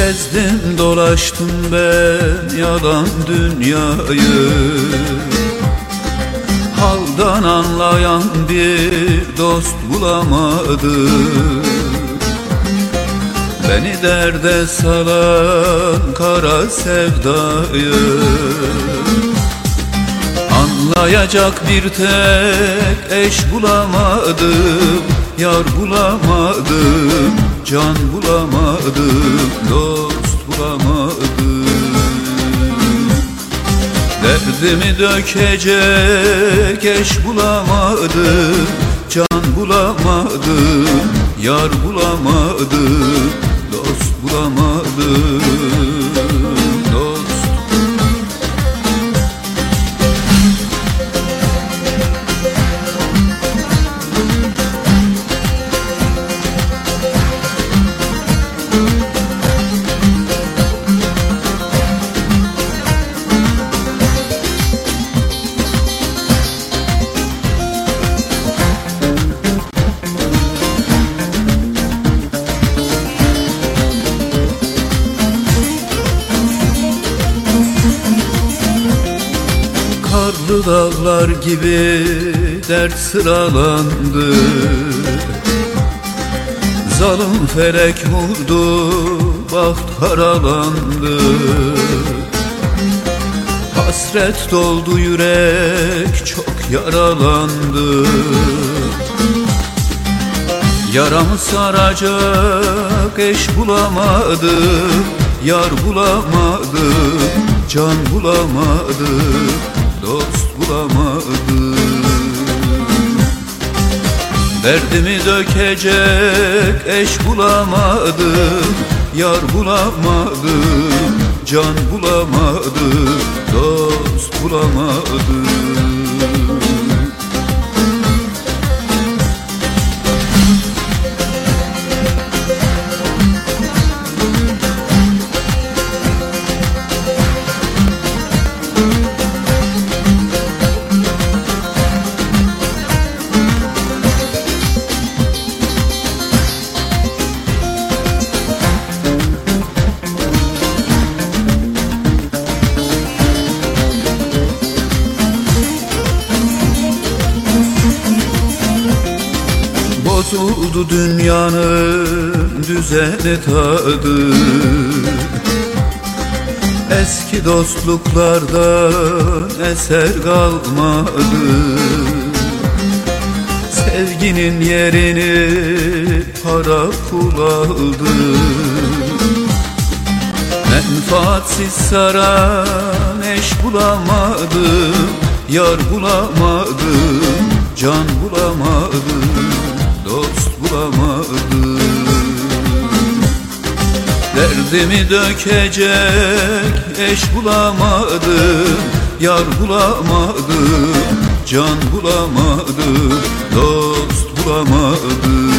Gezdim dolaştım ben yalan dünyayı. Haldan anlayan bir dost bulamadım. Beni derde salan kara sevdayı. Anlayacak bir tek eş bulamadım Yar bulamadım, can bulamadım Derdimi dökecek eş bulamadım Can bulamadım, yar bulamadım Dost bulamadım, Karlı dağlar gibi dert sıralandı. Zalim felek vurdu, baht karalandı Hasret doldu yürek, çok yaralandı. Yaramı saracak eş bulamadım Yar bulamadım, can bulamadım Dost bulamadım. Derdimi dökecek eş bulamadım Yar bulamadım, can bulamadım Dost bulamadım Bozuldu dünyanın düzeni tadı. Eski dostluklardan eser kalmadı. Sevginin yerini para pul aldı Menfaatsiz saran eş bulamadım Yar bulamadım, can bulamadım bulamadım. Derdimi dökecek eş bulamadım Yar bulamadım, can bulamadım Dost bulamadım